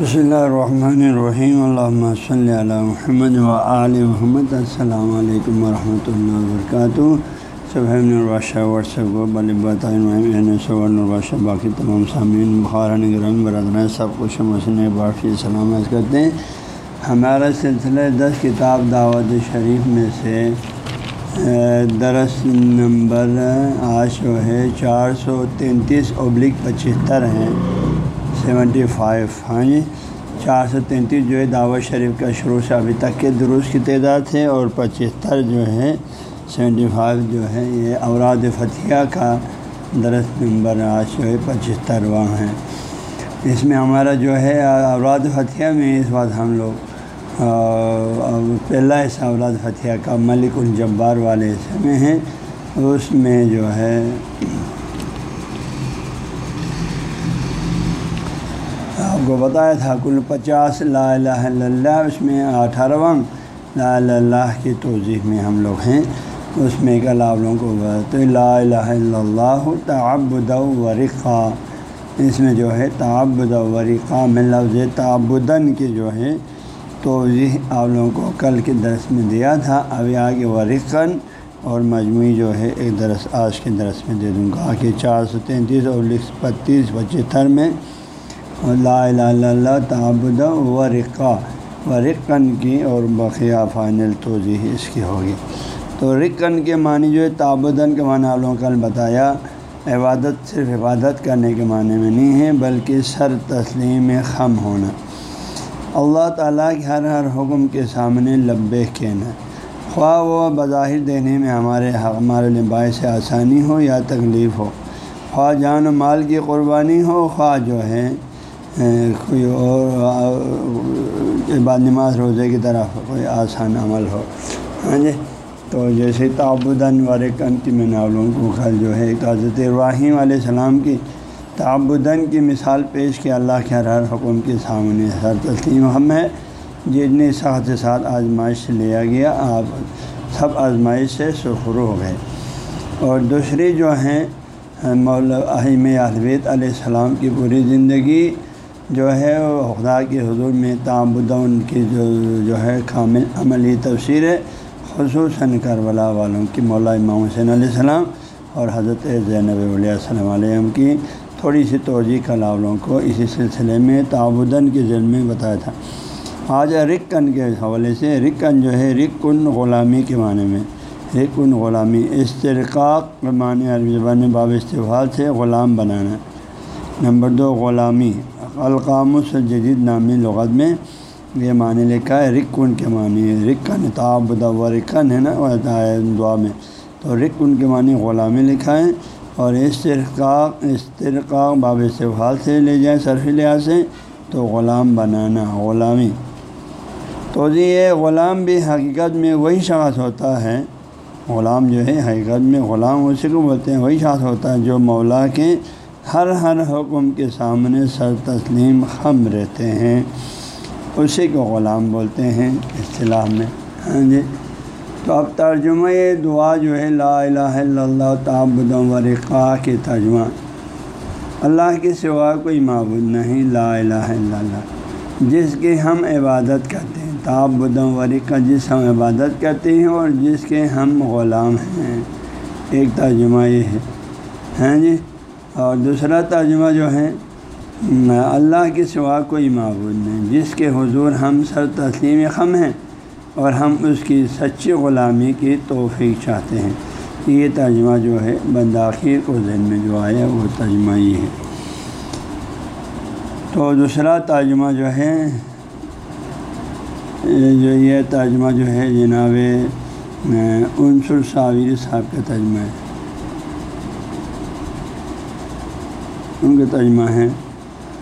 بسم اللہ الرحمن الرحیم اللہ صلی علی محمد و علیہ محمد، السلام علیکم ورحمۃ اللہ وبرکاتہ۔ صبح الباشہ واٹسپ کو الباشہ باقی تمام سامعین بخارن گرم برادر سب کچھ مسئلہ بافی سلامت کرتے ہیں۔ ہمارا سلسلہ دس کتاب دعوت شریف میں سے درس نمبر، آج جو ہے، چار سو تینتیس ابلک پچہتر ہیں سیونٹی فائیو ہاں جی؟ چار سو تینتیس جو ہے دعوت شریف کا شروع سے ابھی تک کے دروس کی تعداد ہے اور پچہتر جو ہے سیونٹی فائیو جو ہے یہ اوراد فتح کا درس نمبر آج جو ہے پچہترواں ہے۔ اس میں ہمارا جو ہے اوراد فتح میں اس بات ہم لوگ پہلا حصہ اولاد فتح کا ملک الجبار والے حصے میں ہے۔ اس میں جو ہے آپ کو بتایا تھا، کل پچاس، لا الہ الا اللہ، اس میں اٹھارہواں، لا الہ اللہ کی توضیح میں ہم لوگ ہیں۔ اس میں کل آپ لوگوں کو بتاتے لا الہ الا اللہ، تعبد و رقا۔ اس میں جو ہے، تعبد و رقا میں لفظ تعبدن کی جو ہے توضیح آپ لوگوں کو کل کے درس میں دیا تھا۔ ابھی آگے ورقن اور مجموعی جو ہے، ایک درس آج کے درس میں دے دوں گا۔ کہ چار سو تینتیس اور بتیس پچہتر میں لا الہ الا اللہ تعبد و رقا و رقن کی اور بقیہ فائنل توضیح اس کی ہوگی۔ تو رقن کے معنی جو ہے، تعبدن کے معنی آپ لوگوں کل بتایا، عبادت صرف عبادت کرنے کے معنی میں نہیں ہے، بلکہ سر تسلیم خم ہونا۔ اللہ تعالیٰ کے ہر ہر حکم کے سامنے لبے کہنا۔ خواہ وہ بظاہر دینے میں ہمارے ہمارے لباس سے آسانی ہو یا تکلیف ہو۔ خواہ جان و مال کی قربانی ہو، خواہ جو ہے کوئی اور بعد نماز روزے کی طرف کوئی آسان عمل ہو۔ ہاں جی؟ تو جیسے تعبدن ورکن کی میں ناولوں کو کل جو ہے حضرت ابراہیم علیہ السلام کی تعبدن کی مثال پیش کی، اللہ کے ہر ہر حکم کے سامنے ہر تسلیم۔ ہم ہے جتنے ساتھ ساتھ آزمائش سے لیا گیا، آپ سب آزمائش سے سخرو ہو گئے۔ اور دوسری جو ہیں، مولا اہم البیت علیہ السلام کی پوری زندگی جو ہے، خدا کے حضور میں تعبدن کی جو جو ہے کامل عملی تفسیر ہے، خصوصاً کربلا والوں کی، مولا امام حسین علیہ السلام اور حضرت زینب علیہ السلام علیہ کی تھوڑی سی توجہ کلاولوں کو اسی سلسلے میں تعبدن کے ذیل میں بتایا تھا۔ آج رکن کے حوالے سے، رکن جو ہے، رکن غلامی کے معنی میں، رکن غلامی، استرقاق کے معنی عربی زبان میں باب استفاد سے غلام بنانا۔ نمبر دو، غلامی۔ القام جدید نامی لغت میں یہ معنی لکھا ہے رکن کے معنی رکن تعبد و رکن ہے نا دعا میں۔ تو رکن کے معنی غلامی لکھا ہے اور استرقاق استرقاق باب استفال سے لے جائیں صرفی لحاظ سے تو غلام بنانا، غلامی۔ تو جی یہ غلام بھی حقیقت میں وہی شخص ہوتا ہے۔ غلام جو ہے، حقیقت میں غلام، اسی کو بولتے ہیں، وہی شخص ہوتا ہے جو مولا کے ہر ہر حکم کے سامنے سر تسلیم خم رہتے ہیں۔ اسی کو غلام بولتے ہیں اصطلاح میں۔ ہاں جی۔ تو اب ترجمہ دعا جو ہے لا الہ الا اللہ تعبد و رقا کے ترجمہ۔ اللہ کے سوا کوئی معبود نہیں، لا الہ الا اللہ۔ جس کی ہم عبادت کرتے ہیں تعبد و رقا جس ہم عبادت کرتے ہیں اور جس کے ہم غلام ہیں۔ ایک ترجمہ یہ ہے۔ ہیں جی۔ اور دوسرا ترجمہ جو ہے اللہ کے سوا کوئی معبود نہیں، جس کے حضور ہم سر تسلیم خم ہیں اور ہم اس کی سچی غلامی کی توفیق چاہتے ہیں۔ یہ ترجمہ جو ہے بنداخیر کو ذہن میں جو آیا، وہ ترجمہ یہ ہے۔ تو دوسرا ترجمہ جو ہے، جو یہ ترجمہ جو ہے، جناب عنصر صابر صاحب کا ترجمہ ہے۔ ان کا ترجمہ ہے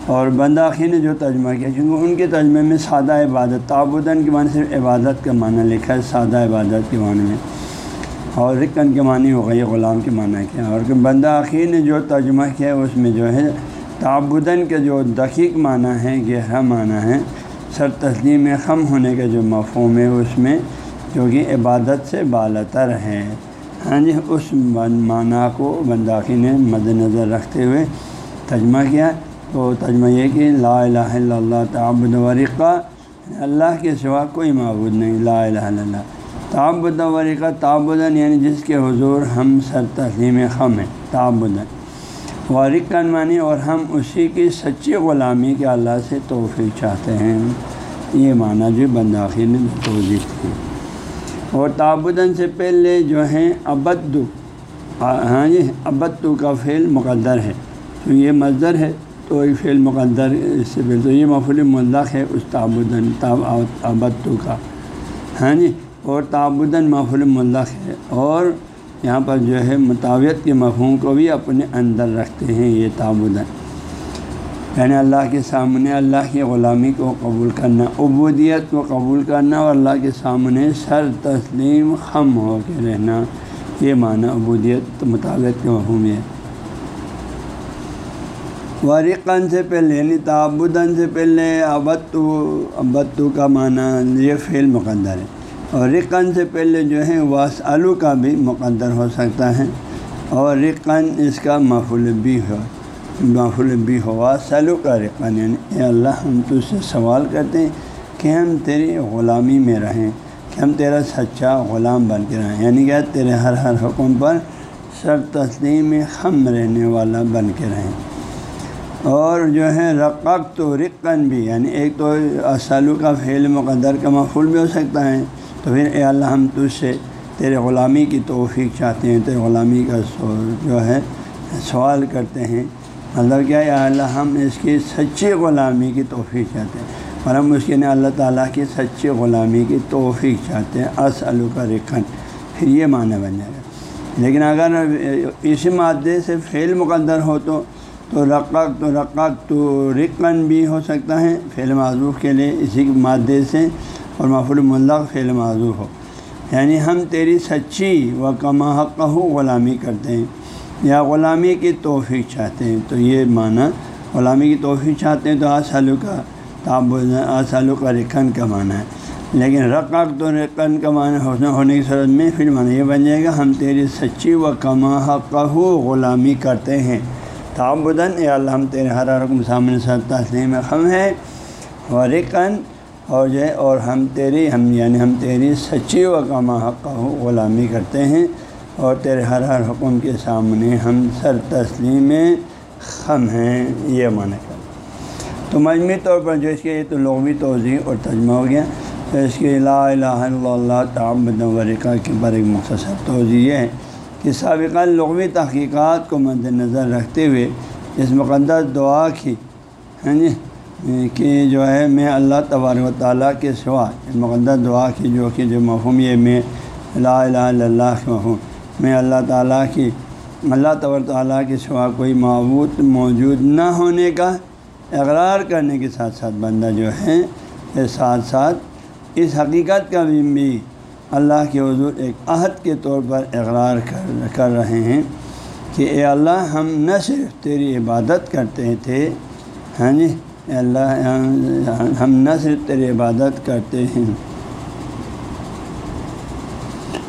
اور بنداخی نے جو ترجمہ کیا کیونکہ ان کے ترجمے میں سادہ عبادت تعبدن کے معنی صرف عبادت کا معنی لکھا ہے، سادہ عبادت کے معنی میں۔ اور رکن کے معنی ہو گئی غلام کے معنی کیا اور بنداخی نے جو ترجمہ کیا، اس میں جو ہے تعبدن کے جو دقیق معنی ہے، گہرا معنی ہے، سر تسلیم خم ہونے کا جو مفہوم ہے، اس میں جو کہ عبادت سے بالتر ہے۔ ہاں جی اس معنی کو بنداخی نے مد نظر رکھتے ہوئے ترجمہ کیا تو تجمہ یہ کہ لا الہ الا اللہ، تعبد ورقہ یعنی اللہ کے سوا کوئی معبود نہیں، لا الہ الا اللہ۔ تعبد ورقہ تعبدن یعنی جس کے حضور ہم سر تسلیم خم ہیں، تعبدن۔ ورقن معنی اور ہم اسی کی سچی غلامی کے اللہ سے توفیق چاہتے ہیں۔ یہ معنی جو بنداخی نے توضیع کی۔ اور تعبدن سے پہلے جو ہیں، ابدو۔ ہاں جی ابدو کا فعل مقدر ہے۔ تو یہ مزدر ہے تو ایک فعل مقدر اس سے پہلے تو یہ مفول ملق ہے اس تعبدن ابدو کا۔ ہاں جی؟ اور تعبدن مفول ملق ہے اور یہاں پر جو ہے مطابعت کے مفہوم کو بھی اپنے اندر رکھتے ہیں یہ تعبدن۔ یعنی اللہ کے سامنے اللہ کی غلامی کو قبول کرنا، عبودیت کو قبول کرنا اور اللہ کے سامنے سر تسلیم خم ہو کے رہنا، یہ معنی عبودیت مطابق کے مفہوم ہے۔ ورقن سے پہلے یعنی تعبدن سے پہلے ابتو ابتو کا معنی یہ فعل مقدر ہے۔ اور رقن سے پہلے جو ہے واس آلو کا بھی مقدر ہو سکتا ہے۔ اور رقن اس کا مفول بھی ہو مفول بھی ہوا سلو کا رقن یعنی اے اللہ، ہم تو سے سوال کرتے ہیں کہ ہم تیری غلامی میں رہیں، کہ ہم تیرا سچا غلام بن کے رہیں۔ یعنی کہ تیرے ہر ہر حکم پر سر تسلیم خم رہنے والا بن کے رہیں۔ اور جو ہے رقق تو رقن بھی یعنی ایک تو سالو کا فعل مقدر کا مفول بھی ہو سکتا ہے، تو پھر اے اللہ ہم تجھ سے تیرے غلامی کی توفیق چاہتے ہیں، تیرے غلامی کا جو ہے سوال کرتے ہیں۔ مطلب کیا یا اللہ ہم اس کی سچی غلامی کی توفیق چاہتے ہیں۔ اور ہم اس کے نے اللہ تعالیٰ کی سچی غلامی کی توفیق چاہتے ہیں۔ اس الو کا رکن پھر یہ معنی بن جائے گا۔ لیکن اگر اسی مادے سے فعل مقدر ہو تو تو رقق تو رقق تو رکن بھی ہو سکتا ہے، فعل معذوف کے لیے اسی مادے سے اور محفول ملق فعل معذوف ہو۔ یعنی ہم تیری سچی و کما حق غلامی کرتے ہیں، یا غلامی کی توفیق چاہتے ہیں۔ تو یہ معنی غلامی کی توفیق چاہتے ہیں تو آسالو کا تاب آسالو کا رکن کا معنی ہے۔ لیکن رقق تو رکن کا معنی ہونے کی صورت میں پھر معنی یہ بن جائے گا، ہم تیری سچی و کما حق غلامی کرتے ہیں۔ تعبدن اے اللہ، ہم تیرے ہر رقم سامنے سر تسلیم خم ہے و اور جو ہے، اور ہم تیری، ہم یعنی ہم تیری سچی و کما حق غلامی کرتے ہیں۔ اور تیرے ہر ہر حکم کے سامنے ہم سر تسلیم خم ہیں، یہ معنی کر تو مجموعی طور پر جو اس کے تو لغوی توضیع اور ترجمہ ہو گیا۔ تو اس کے لا الہ الا اللہ تعبد ورقہ کے پر ایک مختصر توضیع یہ ہے۔ کہ سابقہ لغوی تحقیقات کو مد نظر رکھتے ہوئے اس مقدس دعا کی ہاں جی کہ جو ہے، میں اللہ تبارک و تعالیٰ کے سوا اس مقدس دعا کی، جو کہ جو مفہوم یہ میں لا الہ الا اللہ کے مفہوم۔ میں اللہ تعالیٰ کی، اللہ تبار تعالیٰ کے سوا کوئی معبود موجود نہ ہونے کا اقرار کرنے کے ساتھ ساتھ بندہ جو ہے ساتھ ساتھ اس حقیقت کا بھی اللہ کے حضور ایک عہد کے طور پر اقرار کر کر رہے ہیں کہ اے اللہ ہم نہ صرف تیری عبادت کرتے تھے ہاں جی اللہ ہم نہ صرف تیری عبادت کرتے ہیں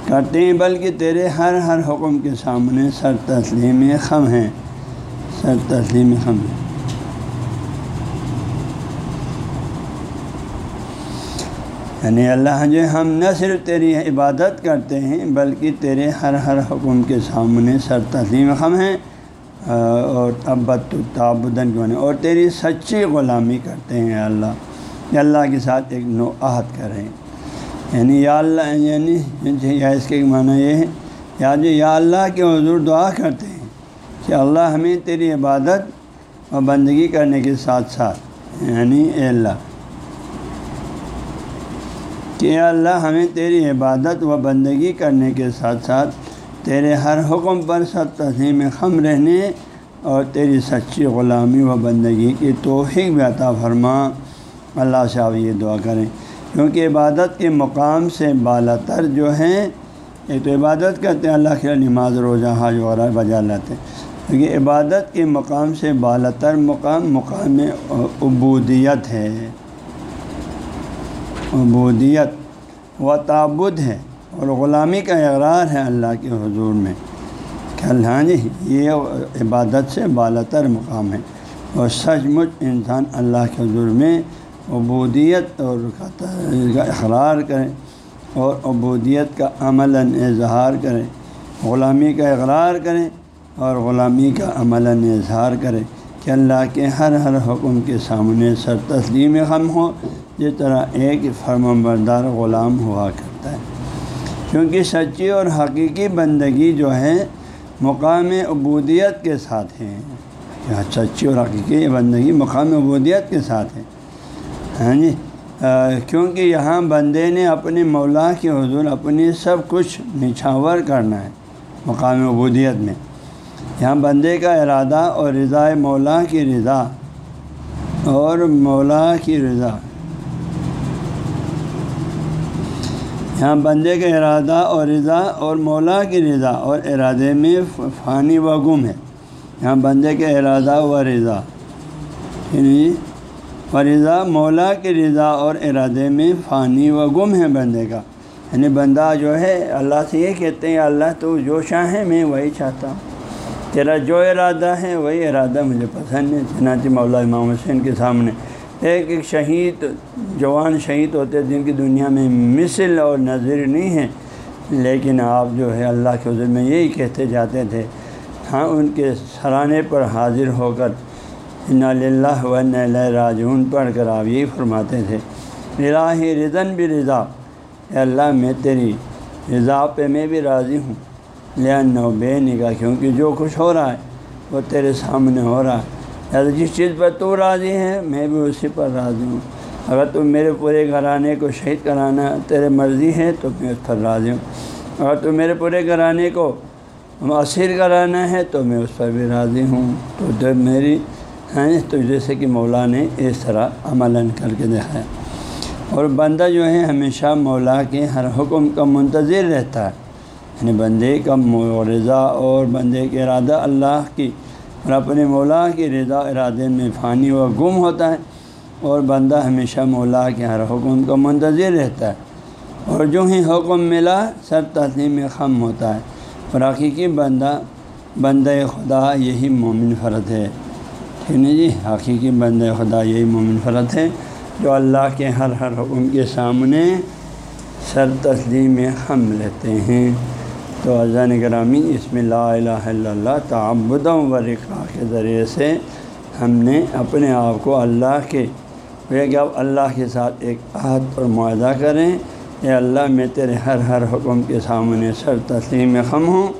کرتے ہیں، بلکہ تیرے ہر ہر حکم کے سامنے سر تسلیم خم ہیں، سر تسلیم خم ہیں۔ یعنی اللہ جو ہم نہ صرف تیری عبادت کرتے ہیں، بلکہ تیرے ہر ہر حکم کے سامنے سر تسلیم خم ہیں، اور ابت تعبدن کے اور تیری سچی غلامی کرتے ہیں اللہ اللہ کے ساتھ ایک نو عہد کریں۔ یعنی یا اللہ یعنی یا اس کے معنی یہ ہے، یا جو یا اللہ کے حضور دعا کرتے ہیں کہ اللہ ہمیں تیری عبادت اور بندگی کرنے کے ساتھ ساتھ یعنی اے اللہ کہ اللہ ہمیں تیری عبادت و بندگی کرنے کے ساتھ ساتھ تیرے ہر حکم پر سب تسلیم خم رہنے اور تیری سچی غلامی و بندگی کی توفیق بھی عطا فرما۔ اللہ سے آپ یہ دعا کریں۔ کیونکہ عبادت کے مقام سے بالا تر جو ہیں ایک تو عبادت کرتے ہیں، اللہ کے نماز، روزہ حاج وغیرہ بجا لاتے ہیں۔ کیونکہ عبادت کے مقام سے بالا تر مقام مقام عبودیت ہے۔ عبودیت و تعبد ہے اور غلامی کا اقرار ہے اللہ کے حضور میں۔ کہ اللہ جی یہ عبادت سے بالا تر مقام ہے اور سچ مچ انسان اللہ کے حضور میں عبودیت اور کا اقرار کرے اور عبودیت کا عمل اظہار کرے، غلامی کا اقرار کریں اور غلامی کا عمل اظہار کرے۔ کہ اللہ کے ہر ہر حکم کے سامنے سر تسلیم غم ہو جس طرح ایک فرم بردار غلام ہوا کرتا ہے۔ کیونکہ سچی اور حقیقی بندگی جو ہے، مقام عبودیت کے ساتھ ہے۔ سچی اور حقیقی بندگی مقام عبودیت کے ساتھ ہے۔ ہاں جی؟ کیونکہ یہاں بندے نے اپنے مولا کے حضور اپنی سب کچھ نچھاور کرنا ہے مقام عبودیت میں۔ یہاں بندے کا ارادہ اور رضا مولا کی رضا اور مولا کی رضا۔ یہاں بندے کا ارادہ اور رضا اور مولا کی رضا اور ارادے میں فانی و گم ہے۔ یہاں بندے کا ارادہ و رضا۔ جی و رضا، مولا کی رضا اور ارادے میں فانی و گم ہے بندے کا۔ یعنی بندہ جو ہے، اللہ سے یہ کہتے ہیں، اللہ تو جو چاہیں میں وہی چاہتا ہوں۔ تیرا جو ارادہ ہے وہی ارادہ مجھے پسند ہے۔ چنانچہ مولا امام حسین کے سامنے ایک ایک شہید، جوان شہید ہوتے جن کی دنیا میں مثل اور نظر نہیں ہے۔ لیکن آپ جو ہے اللہ کے حضور میں یہی کہتے جاتے تھے ہاں ان کے سرانے پر حاضر ہو کر اللہ و راجون پڑھ کر آپ یہی فرماتے تھے، الہی رضن بھی رضا اے اللہ میں تیری رضا پہ میں بھی راضی ہوں۔ لین بے نگاہ کیونکہ جو کچھ ہو رہا ہے، وہ تیرے سامنے ہو رہا ہے۔ یا جس چیز پر تو راضی ہے، میں بھی اسی پر راضی ہوں۔ اگر تم میرے پورے گھرانے کو شہید کرانا تیرے مرضی ہے، تو میں اس پر راضی ہوں۔ اگر تم میرے پورے گھرانے کو مؤثر کرانا ہے، تو میں اس پر بھی راضی ہوں۔ تو جب میری ہیں، تو جیسے کہ مولا نے اس طرح عمل کر کے دکھایا۔ اور بندہ جو ہے، ہمیشہ مولا کے ہر حکم کا منتظر رہتا ہے۔ یعنی بندے کا رضا اور بندے کے ارادہ اللہ کی اور اپنے مولا کی رضا ارادے میں فانی و گم ہوتا ہے اور بندہ ہمیشہ مولا کے ہر حکم کا منتظر رہتا ہے اور جو ہی حکم ملا سر تسلیم خم ہوتا ہے اور حقیقی بندہ بندہ خدا یہی مومن فرد ہے۔ ٹھیک ہے جی؟ حقیقی بندہ خدا یہی مومن فرد ہے جو اللہ کے ہر ہر حکم کے سامنے سر تسلیم خم لیتے ہیں۔ تو اذان گرامی، اس میں لا الہ الا اللہ تعبد و رقا کے ذریعے سے ہم نے اپنے آپ کو اللہ کے کہ اب اللہ کے ساتھ ایک عہد اور معاہدہ کریں، اے اللہ، میں تیرے ہر ہر حکم کے سامنے سر تسلیم خم ہوں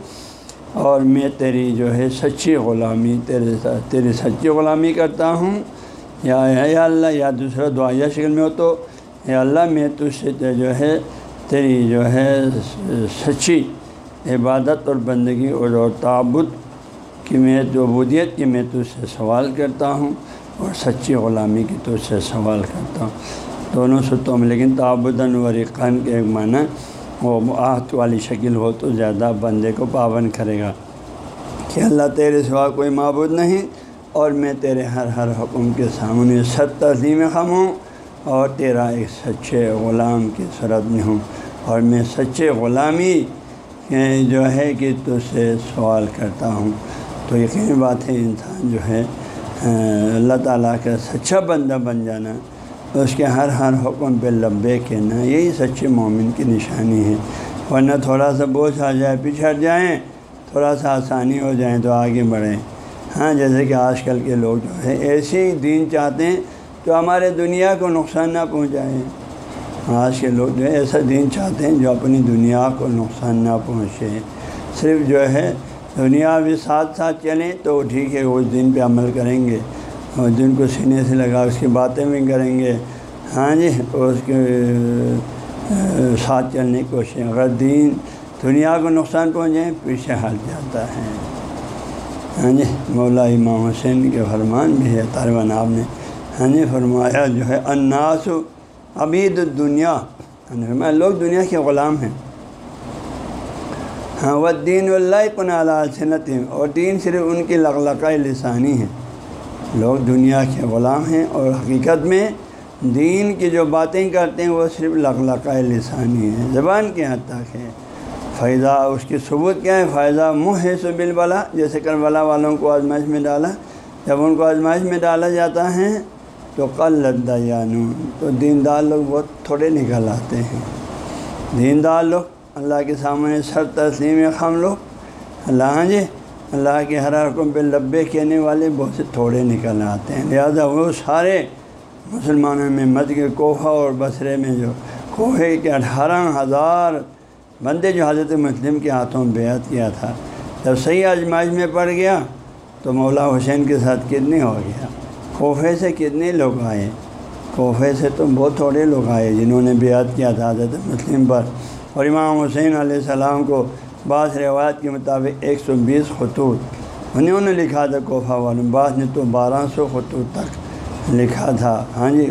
اور میں تیری جو ہے سچی غلامی، تیرے تیری سچی غلامی کرتا ہوں۔ یا یا اللہ، یا دوسرا دعائیہ شکل میں ہو تو یا اللہ، میں تجھ سے جو ہے، تیری جو ہے، سچی عبادت اور بندگی اور تعبد کی میں عبودیت کی میں تجھ سے سوال کرتا ہوں اور سچی غلامی کی تجھ سے سوال کرتا ہوں۔ دونوں ستوں میں، لیکن تعبدن و رقان کے ایک معنی وہ آہت والی شکل ہو تو زیادہ بندے کو پابند کرے گا کہ اللہ تیرے سوا کوئی معبود نہیں اور میں تیرے ہر ہر حکم کے سامنے ست تسلیم خم ہوں اور تیرا ایک سچے غلام کی صورت میں ہوں اور میں سچے غلامی جو ہے کہ تو سے سوال کرتا ہوں۔ تو یقینی بات ہے، انسان جو ہے اللہ تعالیٰ کا سچا بندہ بن جانا، اس کے ہر ہر حکم پہ لبے کہنا، یہی سچے مومن کی نشانی ہے۔ ورنہ تھوڑا سا بوجھ آ جائے، پچھڑ جائیں، تھوڑا سا آسانی ہو جائیں تو آگے بڑھیں۔ ہاں جیسے کہ آج کل کے لوگ جو ہے ایسی دین چاہتے ہیں جو ہمارے دنیا کو نقصان نہ پہنچائیں۔ آج کے لوگ جو ہے ایسا دین چاہتے ہیں جو اپنی دنیا کو نقصان نہ پہنچے۔ صرف جو ہے دنیا بھی ساتھ ساتھ چلیں تو ٹھیک ہے، وہ اس دن پہ عمل کریں گے۔ اور دن کو سینے سے لگا، اس کی باتیں بھی کریں گے۔ ہاں جی اس کے ساتھ چلنے کی کوشش۔ اگر دین دنیا کو نقصان پہنچے، پیچھے ہٹ جاتا ہے۔ ہاں جی مولا امام حسین کے فرمان بھی ہے طالبان آپ نے۔ ہاں جی فرمایا جو ہے اناس عبید دنیا یعنی لوگ دنیا کے غلام ہیں۔ ہاں وہ دین اللہ کن اور دین صرف ان کی لغلقہ لسانی ہے لوگ دنیا کے غلام ہیں اور حقیقت میں دین کی جو باتیں کرتے ہیں، وہ صرف لغلقہ لسانی ہے زبان کے حد تک ہے۔ فائدہ اس کی ثبوت کیا ہے؟ فائدہ منہ ہے سو بل جیسے کربلا والوں کو آزمائش میں ڈالا۔ جب ان کو آزمائش میں ڈالا جاتا ہے تو کل لدا تو دیندار لوگ بہت تھوڑے نکل آتے ہیں۔ دیندار لوگ، اللہ کے سامنے سر تسلیم خم لوگ۔ اللہ ہاں جی؟ اللہ کے ہر حکم پہ لبے کہنے والے بہت سے تھوڑے نکل آتے ہیں۔ لہٰذا وہ سارے مسلمانوں میں مد کے کوفہ اور بصرے میں جو کوہے کے اٹھارہ ہزار بندے جو حضرت مسلم کے ہاتھوں بیعت کیا تھا، جب صحیح آزمائش میں پڑ گیا تو مولا حسین کے ساتھ کتنے ہو گیا۔ کوفے سے کتنے لوگ آئے؟ کوفے سے تو بہت تھوڑے لوگ آئے جنہوں نے بیعت کیا تھا حضرت مسلم پر۔ اور امام حسین علیہ السلام کو بعض روایت کے مطابق ایک سو بیس خطوط۔ انہوں نے لکھا تھا کوفہ والوں، بعض نے تو بارہ سو خطوط تک لکھا تھا۔ ہاں جی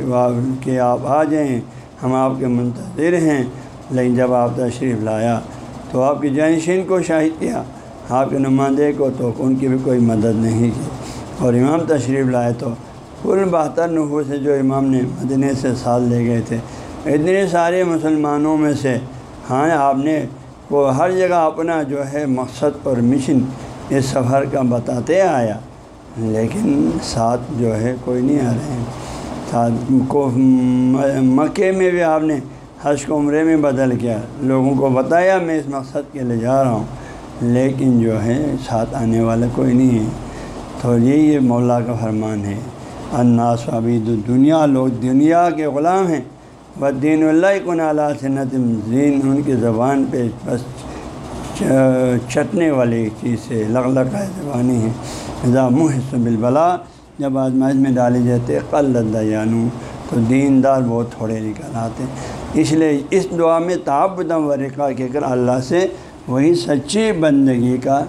کہ آپ آ جائیں، ہم آپ کے منتظر ہیں۔ لیکن جب آپ تشریف لایا تو آپ کی جانشین کو شاہد کیا۔ آپ کے نمائندے کو تو ان کی بھی کوئی مدد نہیں کی۔ اور امام تشریف لائے تو کل بہتر نحو سے جو امام نے مدنے سے سال لے گئے تھے۔ اتنے سارے مسلمانوں میں سے ہاں آپ نے وہ ہر جگہ اپنا جو ہے مقصد اور مشن اس سفر کا بتاتے آیا۔ لیکن ساتھ جو ہے کوئی نہیں آ رہے۔ ہیں ساتھ کو مکے میں بھی آپ نے حج کو عمرے میں بدل کیا۔ لوگوں کو بتایا میں اس مقصد کے لیے جا رہا ہوں۔ لیکن جو ہے ساتھ آنے والا کوئی نہیں ہے۔ تو یہی یہ مولا کا فرمان ہے۔ اناس عبید دنیا لوگ دنیا کے غلام ہیں۔ بس دین اللہ کو نالا صنعت دین ان کی زبان پہ بس چٹنے والی چیز سے لگ لگ زبانی ہے۔ نظام حص بالبلا جب آزمائش میں ڈالے جاتے قل یانو تو دیندار بہت تھوڑے نکل آتے۔ اس لیے اس دعا میں تعبدم ورقہ کہہ کر اللہ سے وہی سچی بندگی کا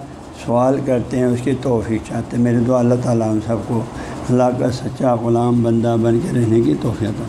سوال کرتے ہیں، اس کی توفیق چاہتے ہیں۔ میرے دعا اللہ تعالیٰ ہم سب کو اللہ کا سچا غلام بندہ بن کے رہنے کی توفیق